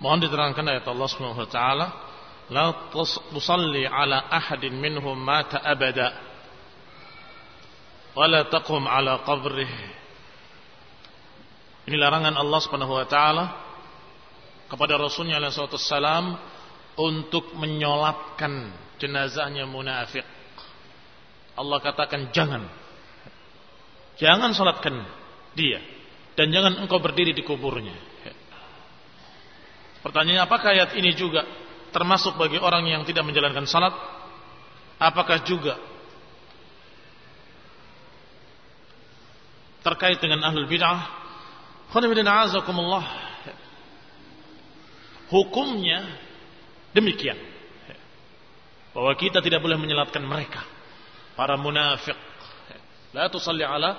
Mohon diterangkan ayat Allah Subhanahu wa taala, "La tusalli ala ahadin minhum mata abada wa la taqum ala qabrihi." Ini larangan Allah Subhanahu wa taala kepada Rasulnya alaihi salam untuk menyolatkan jenazahnya munafik. Allah katakan jangan. Jangan solatkan dia dan jangan engkau berdiri di kuburnya. Pertanyaannya apakah ayat ini juga termasuk bagi orang yang tidak menjalankan salat? Apakah juga terkait dengan ahlul bid'ah? Hukumnya demikian. Bahwa kita tidak boleh menyelatkan mereka. Para munafik. La tusalli ala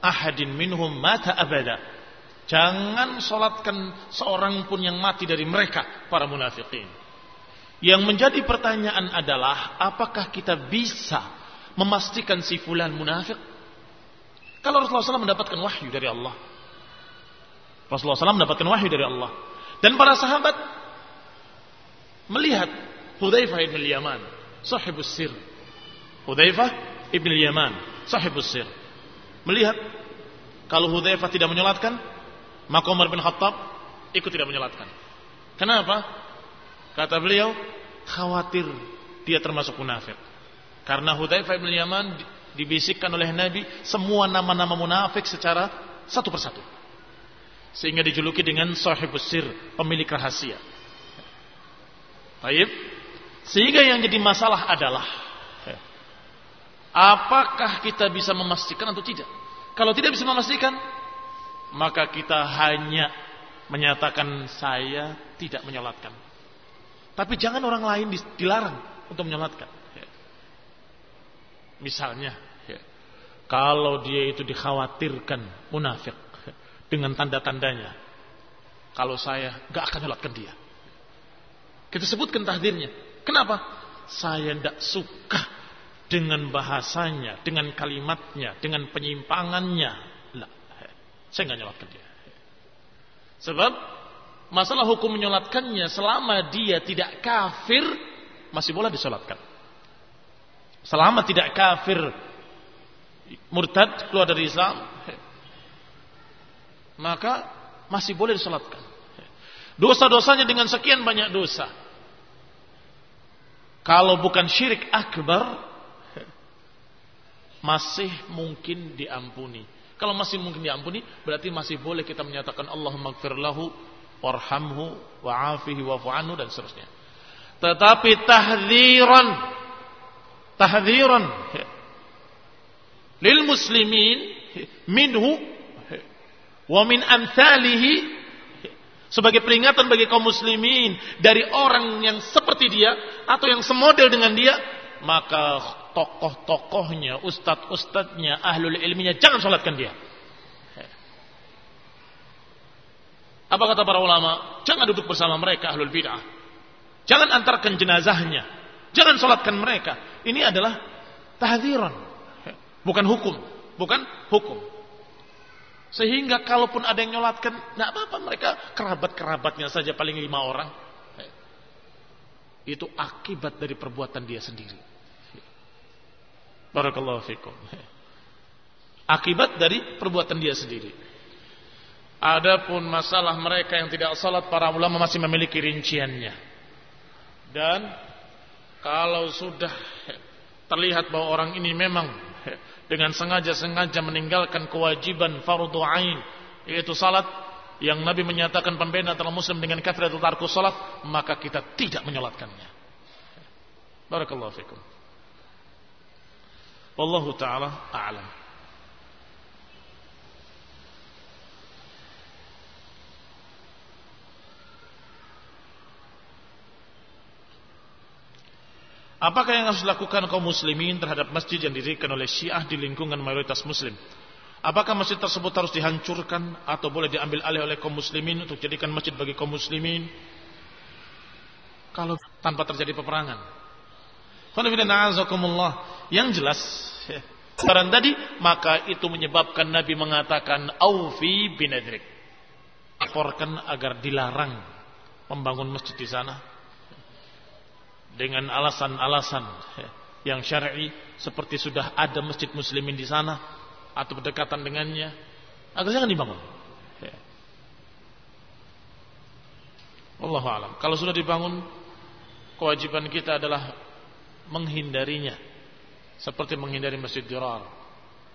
ahadin minhum mata abada. Jangan solatkan seorang pun yang mati dari mereka, para munafikin. Yang menjadi pertanyaan adalah, apakah kita bisa memastikan si fulan munafik? Kalau Rasulullah SAW mendapatkan wahyu dari Allah. Rasulullah SAW mendapatkan wahyu dari Allah. Dan para sahabat melihat Hudzaifah ibn Yaman, sahibus sir. Hudzaifah ibn Yaman, sahibus sir. Melihat kalau Hudzaifah tidak menyolatkan, maka Umar bin Khattab ikut tidak menyolatkan. Kenapa? Kata beliau, khawatir dia termasuk munafik. Karena Hudzaifah bin Yaman dibisikkan oleh Nabi semua nama-nama munafik secara satu persatu. Sehingga dijuluki dengan sahibus sir, pemilik rahasia. Baik. Sehingga yang jadi masalah adalah apakah kita bisa memastikan atau tidak? Kalau tidak bisa memastikan, maka kita hanya menyatakan saya tidak menyolatkan. Tapi jangan orang lain dilarang untuk menyolatkan. Ya. Misalnya, ya, kalau dia itu dikhawatirkan munafik ya, dengan tanda-tandanya, kalau saya gak akan menyolatkan dia. Kita sebutkan tahdirnya. Kenapa? Saya tidak suka dengan bahasanya, dengan kalimatnya, dengan penyimpangannya, saya nggak nyolatkan dia. Sebab masalah hukum menyolatkannya selama dia tidak kafir masih boleh disolatkan. Selama tidak kafir murtad keluar dari Islam maka masih boleh disolatkan. Dosa-dosanya dengan sekian banyak dosa. Kalau bukan syirik akbar masih mungkin diampuni. Kalau masih mungkin diampuni, berarti masih boleh kita menyatakan Allahumma gfir lahu, warhamhu, wa'afihi, wa'fu'anhu, dan seterusnya. Tetapi tahdziran, tahdziran, lil muslimin, minhu, wa min amthalihi, sebagai peringatan bagi kaum muslimin dari orang yang seperti dia atau yang semodel dengan dia maka tokoh-tokohnya, ustadz-ustadznya, ahlul ilminya, jangan sholatkan dia. Apa kata para ulama? Jangan duduk bersama mereka ahlul bid'ah. Jangan antarkan jenazahnya. Jangan sholatkan mereka. Ini adalah tahdiran. Bukan hukum. Bukan hukum. Sehingga kalaupun ada yang nyolatkan, tidak apa-apa mereka kerabat-kerabatnya saja paling lima orang. Itu akibat dari perbuatan dia sendiri. Barakallahu fikum. Akibat dari perbuatan dia sendiri. Adapun masalah mereka yang tidak salat para ulama masih memiliki rinciannya. Dan kalau sudah terlihat bahwa orang ini memang dengan sengaja-sengaja meninggalkan kewajiban fardu ain yaitu salat yang Nabi menyatakan pembeda antara muslim dengan kafir atau tarku salat maka kita tidak menyolatkannya. Barakallahu fikum. Wallahu taala a'lam. Apakah yang harus dilakukan kaum muslimin terhadap masjid yang didirikan oleh Syiah di lingkungan mayoritas muslim? Apakah masjid tersebut harus dihancurkan atau boleh diambil alih oleh kaum muslimin untuk jadikan masjid bagi kaum muslimin? Kalau tanpa terjadi peperangan. Yang jelas, saran tadi, maka itu menyebabkan Nabi mengatakan, Aufi binadrik. Laporkan agar dilarang membangun masjid di sana dengan alasan-alasan yang syar'i seperti sudah ada masjid muslimin di sana atau berdekatan dengannya agar jangan dibangun. Allah alam. Kalau sudah dibangun, kewajiban kita adalah menghindarinya, seperti menghindari masjid dirar.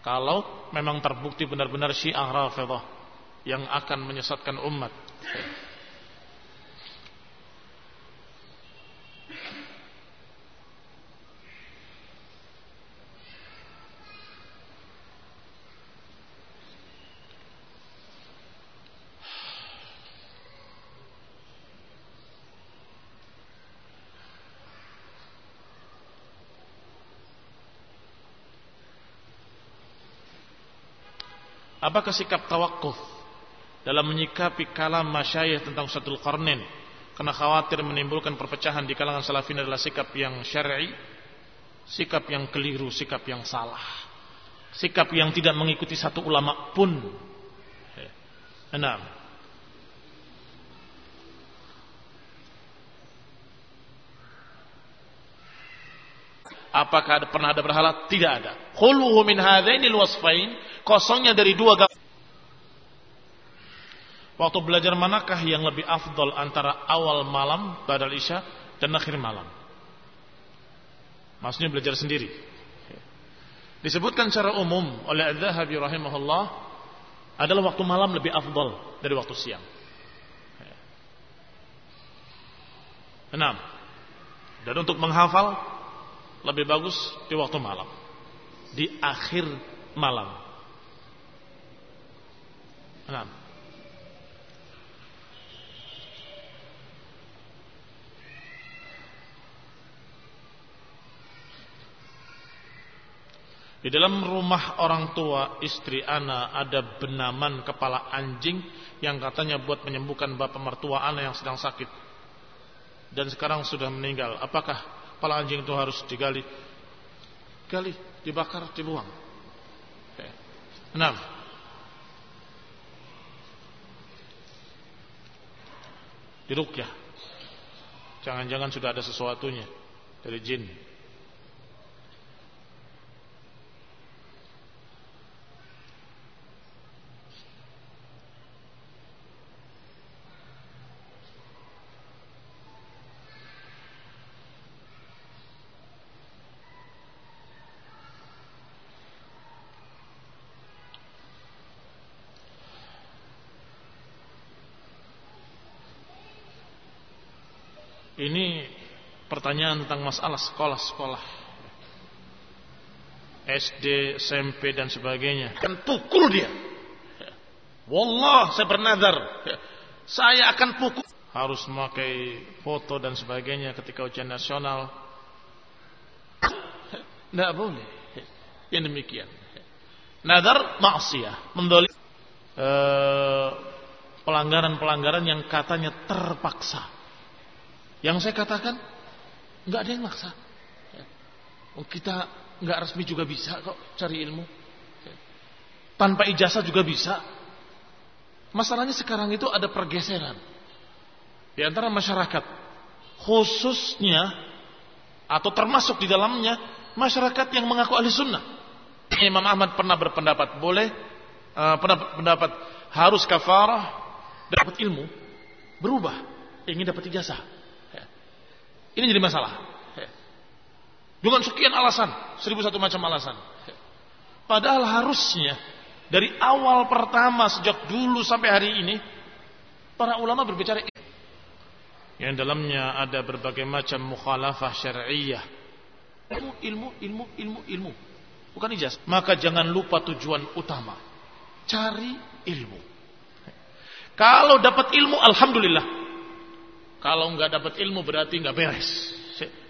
Kalau memang terbukti benar-benar syiah rafidah yang akan menyesatkan umat. Apakah sikap tawakuf dalam menyikapi kalam masyayikh tentang satu Qarnin karena khawatir menimbulkan perpecahan di kalangan salafin adalah sikap yang syar'i, sikap yang keliru, sikap yang salah. Sikap yang tidak mengikuti satu ulama pun. Enam. Apakah ada, pernah ada berhala? Tidak ada. Khuluhu min hadainil wasfain, kosongnya dari dua gambar. Waktu belajar manakah yang lebih afdol antara awal malam badal isya dan akhir malam? Maksudnya belajar sendiri. Disebutkan secara umum oleh Al-Zahabi rahimahullah adalah waktu malam lebih afdol dari waktu siang. Enam. Dan untuk menghafal lebih bagus di waktu malam. Di akhir malam. Nah. Di dalam rumah orang tua istri ana ada benaman kepala anjing yang katanya buat menyembuhkan bapak mertua ana yang sedang sakit dan sekarang sudah meninggal. Apakah kepala anjing itu harus digali. Gali dibakar dibuang. Enam. Dirukyah. Jangan-jangan sudah ada sesuatunya dari jin Ini pertanyaan tentang masalah sekolah-sekolah. SD, SMP dan sebagainya. Kan pukul dia. Wallah saya bernazar. Saya akan pukul. Harus memakai foto dan sebagainya ketika ujian nasional. Tidak boleh. Yang demikian. Nazar maksiyah. Mendoli. Eh, pelanggaran-pelanggaran yang katanya terpaksa. Yang saya katakan nggak ada yang maksa. Ya. Oh, kita nggak resmi juga bisa kok cari ilmu. Ya. Tanpa ijazah juga bisa. Masalahnya sekarang itu ada pergeseran di antara masyarakat, khususnya atau termasuk di dalamnya masyarakat yang mengaku ahli sunnah. Imam Ahmad pernah berpendapat boleh, uh, pernah berpendapat harus kafarah dapat ilmu, berubah ingin dapat ijazah. Ini jadi masalah. Dengan sekian alasan, seribu satu macam alasan. Padahal harusnya dari awal pertama sejak dulu sampai hari ini para ulama berbicara yang dalamnya ada berbagai macam mukhalafah syariah. Ilmu, ilmu, ilmu, ilmu, ilmu. Bukan ijazah. Maka jangan lupa tujuan utama. Cari ilmu. Kalau dapat ilmu, alhamdulillah. Kalau nggak dapat ilmu berarti nggak beres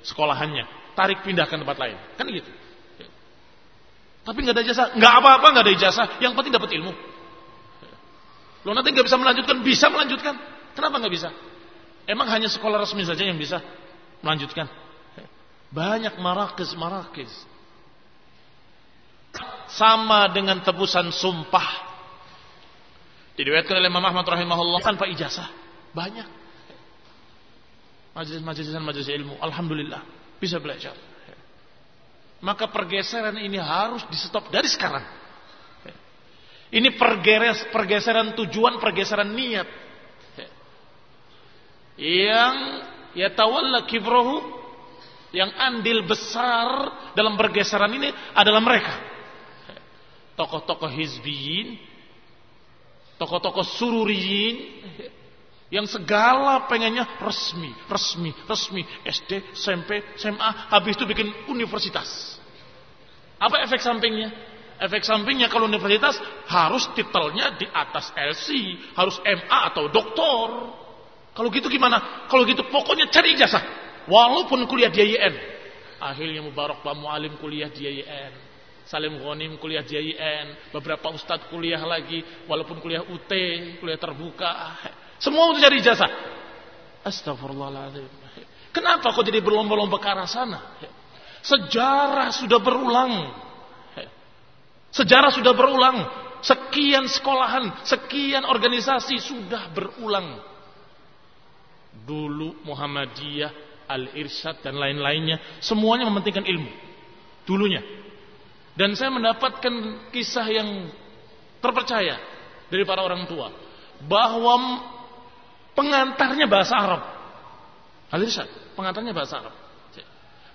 sekolahannya. Tarik pindahkan tempat lain. Kan gitu. Tapi nggak ada jasa, nggak apa-apa nggak ada ijazah. Yang penting dapat ilmu. Lo nanti nggak bisa melanjutkan, bisa melanjutkan. Kenapa nggak bisa? Emang hanya sekolah resmi saja yang bisa melanjutkan. Banyak marakis marakis. Sama dengan tebusan sumpah. Diriwayatkan oleh Imam Ahmad rahimahullah tanpa ijazah. Banyak. Majelis-majelis majelis ilmu. Alhamdulillah. Bisa belajar. Maka pergeseran ini harus di stop dari sekarang. Ini pergeres, pergeseran tujuan, pergeseran niat. Yang ya tawalla kibrohu yang andil besar dalam pergeseran ini adalah mereka. Tokoh-tokoh hizbiyin, tokoh-tokoh sururiyin, yang segala pengennya resmi, resmi, resmi, SD, SMP, SMA, habis itu bikin universitas. Apa efek sampingnya? Efek sampingnya kalau universitas harus titelnya di atas LC, harus MA atau doktor. Kalau gitu gimana? Kalau gitu pokoknya cari ijazah. Walaupun kuliah di IAIN. Akhirnya Mubarak Pak Mualim kuliah di. Salim Ghanim kuliah IAIN. Beberapa ustadz kuliah lagi. Walaupun kuliah UT, kuliah terbuka. Semua untuk cari ijazah. Astagfirullahaladzim. Kenapa kok jadi berlomba-lomba ke arah sana? Sejarah sudah berulang. Sejarah sudah berulang. Sekian sekolahan, sekian organisasi sudah berulang Dulu Muhammadiyah, Al-Irsyad dan lain-lainnya semuanya mementingkan ilmu. Dulunya. Dan saya mendapatkan kisah yang terpercaya dari para orang tua bahwa pengantarnya bahasa Arab. Al-Irsyad, pengantarnya bahasa Arab.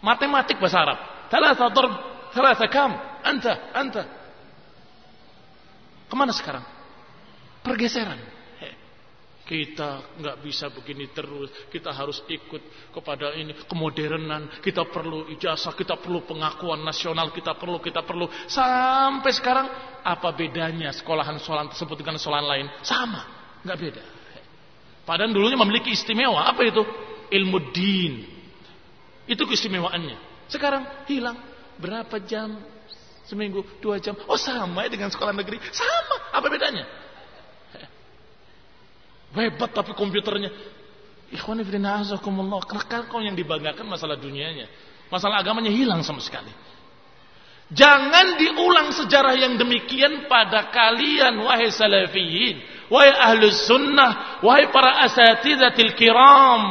Matematik bahasa Arab. Thalatha darb, thalatha kam, anta, anta. Ke mana sekarang? Pergeseran. Kita nggak bisa begini terus. Kita harus ikut kepada ini kemodernan. Kita perlu ijazah, kita perlu pengakuan nasional, kita perlu, kita perlu. Sampai sekarang apa bedanya sekolahan-sekolahan tersebut dengan sekolahan lain? Sama, nggak beda. Padahal dulunya memiliki istimewa. Apa itu? Ilmu din. Itu keistimewaannya. Sekarang hilang. Berapa jam? Seminggu, dua jam. Oh sama ya dengan sekolah negeri. Sama. Apa bedanya? Hebat tapi komputernya. Ikhwani fillah azakumullah. Kenapa kau yang dibanggakan masalah dunianya? Masalah agamanya hilang sama sekali. Jangan diulang sejarah yang demikian pada kalian wahai salafiyin, wahai ahlus sunnah, wahai para asatizatil kiram.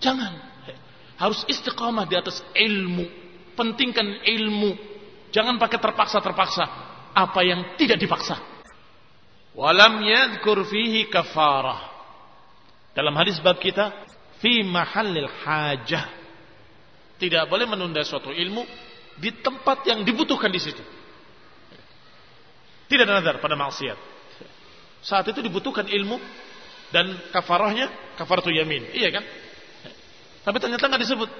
Jangan. Harus istiqamah di atas ilmu. Pentingkan ilmu. Jangan pakai terpaksa-terpaksa. Apa yang tidak dipaksa. Walam yadhkur fihi kafarah. Dalam hadis bab kita, fi mahallil hajah. Tidak boleh menunda suatu ilmu di tempat yang dibutuhkan di situ. Tidak ada nazar pada maksiat. Saat itu dibutuhkan ilmu dan kafarahnya kafaratul yamin. Iya kan? Tapi ternyata nggak disebut.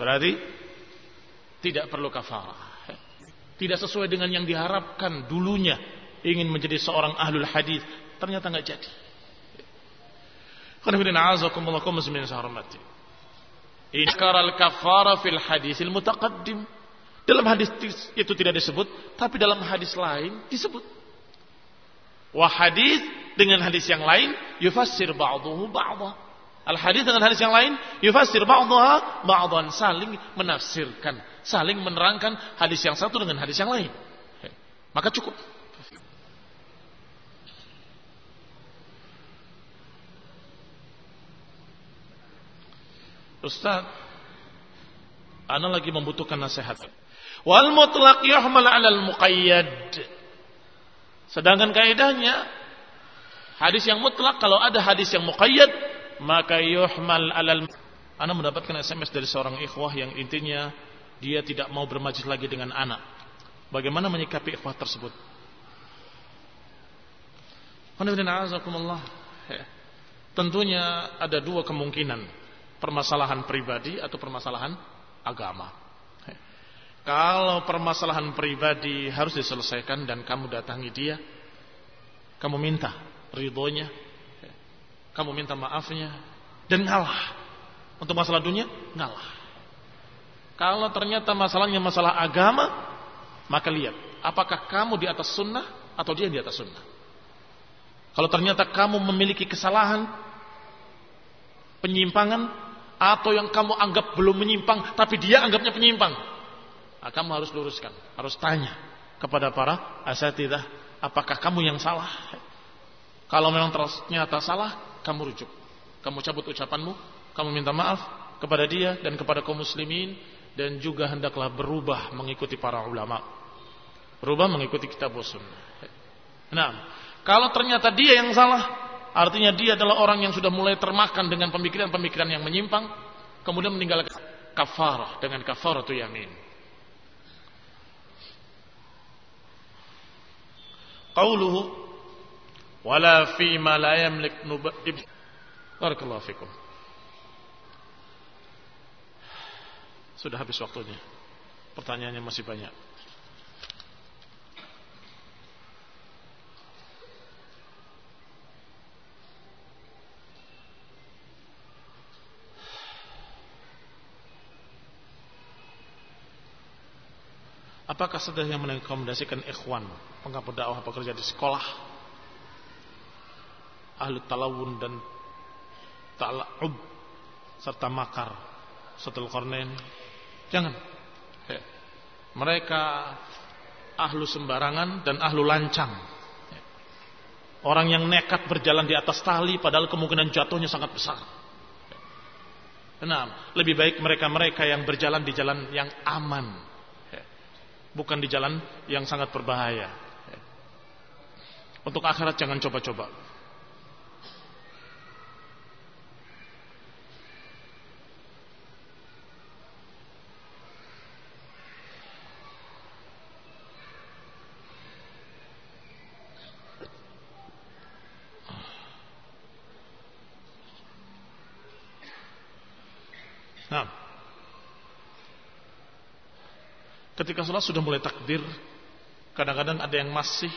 Berarti tidak perlu kafarah. Tidak sesuai dengan yang diharapkan dulunya ingin menjadi seorang ahlul hadis ternyata nggak jadi. Inkar al-kafara fil hadisil mutaqaddim. Dalam hadis itu tidak disebut, tapi dalam hadis lain disebut. Wah hadis dengan hadis yang lain yufassir ba'dahu ba'dha. Al hadis dengan hadis yang lain yufassir ba'daha ba'dhan saling menafsirkan, saling menerangkan hadis yang satu dengan hadis yang lain. Maka cukup. Ustaz, ana lagi membutuhkan nasihat. Wal mutlaq yuhmal 'ala al muqayyad. Sedangkan kaidahnya hadis yang mutlak kalau ada hadis yang muqayyad maka yuhmal 'ala al Ana mendapatkan SMS dari seorang ikhwah yang intinya dia tidak mau bermajlis lagi dengan anak. Bagaimana menyikapi ikhwah tersebut? Tentunya ada dua kemungkinan permasalahan pribadi atau permasalahan agama. Kalau permasalahan pribadi harus diselesaikan dan kamu datangi dia, kamu minta ridhonya, kamu minta maafnya, dan ngalah. Untuk masalah dunia, ngalah. Kalau ternyata masalahnya masalah agama, maka lihat, apakah kamu di atas sunnah atau dia di atas sunnah. Kalau ternyata kamu memiliki kesalahan, penyimpangan, atau yang kamu anggap belum menyimpang tapi dia anggapnya penyimpang kamu harus luruskan harus tanya kepada para asatidah apakah kamu yang salah kalau memang ternyata salah kamu rujuk. Kamu cabut ucapanmu, kamu minta maaf kepada dia dan kepada kaum muslimin dan juga hendaklah berubah mengikuti para ulama. Berubah mengikuti kitab sunnah. Nah, kalau ternyata dia yang salah, artinya dia adalah orang yang sudah mulai termakan dengan pemikiran-pemikiran yang menyimpang, kemudian meninggalkan kafarah dengan kafaratul yamin. Qauluhu wala fi ma la yamlik Barakallahu fikum. Sudah habis waktunya. Pertanyaannya masih banyak. Apakah sudah yang merekomendasikan ikhwan pengapa dakwah pekerja di sekolah ahli talawun dan ta'la'ub serta makar setel kornen jangan. Mereka ahlu sembarangan dan ahlu lancang. Orang yang nekat berjalan di atas tali padahal kemungkinan jatuhnya sangat besar. Nah, lebih baik mereka-mereka yang berjalan di jalan yang aman bukan di jalan yang sangat berbahaya. Untuk akhirat jangan coba-coba. Nah. Ketika sholat sudah mulai takbir, kadang-kadang ada yang masih,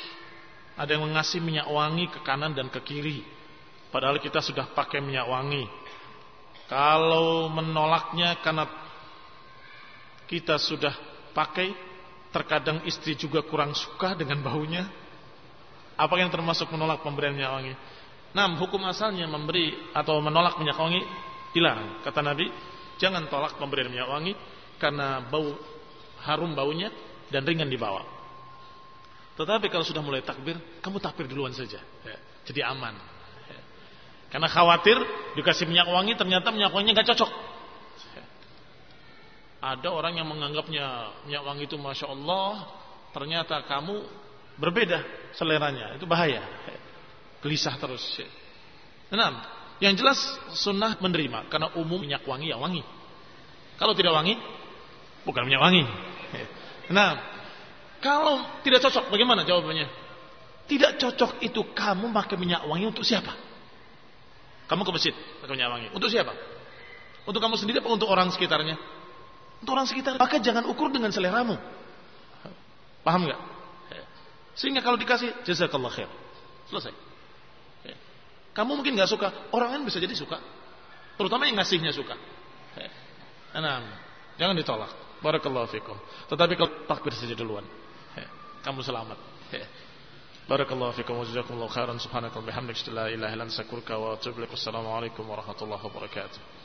ada yang mengasih minyak wangi ke kanan dan ke kiri. Padahal kita sudah pakai minyak wangi. Kalau menolaknya karena kita sudah pakai, terkadang istri juga kurang suka dengan baunya. Apa yang termasuk menolak pemberian minyak wangi? Nah, hukum asalnya memberi atau menolak minyak wangi dilarang. Kata Nabi, jangan tolak pemberian minyak wangi karena bau harum baunya dan ringan dibawa. Tetapi kalau sudah mulai takbir, kamu takbir duluan saja. Ya, jadi aman. Ya. Karena khawatir dikasih minyak wangi ternyata minyak wanginya nggak cocok. Ya. Ada orang yang menganggapnya minyak wangi itu masya Allah, ternyata kamu berbeda seleranya, itu bahaya. Ya. Gelisah terus. Ya. Enam, yang jelas sunnah menerima karena umum minyak wangi ya wangi. Kalau tidak wangi, bukan minyak wangi. Nah, kalau tidak cocok bagaimana jawabannya? Tidak cocok itu kamu pakai minyak wangi untuk siapa? Kamu ke masjid pakai minyak wangi. Untuk siapa? Untuk kamu sendiri apa untuk orang sekitarnya? Untuk orang sekitar. Maka jangan ukur dengan seleramu. Paham nggak? Sehingga kalau dikasih jazakallah khair. Selesai. Kamu mungkin nggak suka, orang lain bisa jadi suka. Terutama yang ngasihnya suka. Nah, jangan ditolak. Barakallahu fikum. Tetapi kalau takbir saja duluan, kamu selamat. Barakallahu fikum wa jazakumullahu khairan subhanakallahumma bihamdika la ilaha illa anta wa atubu ilaik. Warahmatullahi wabarakatuh.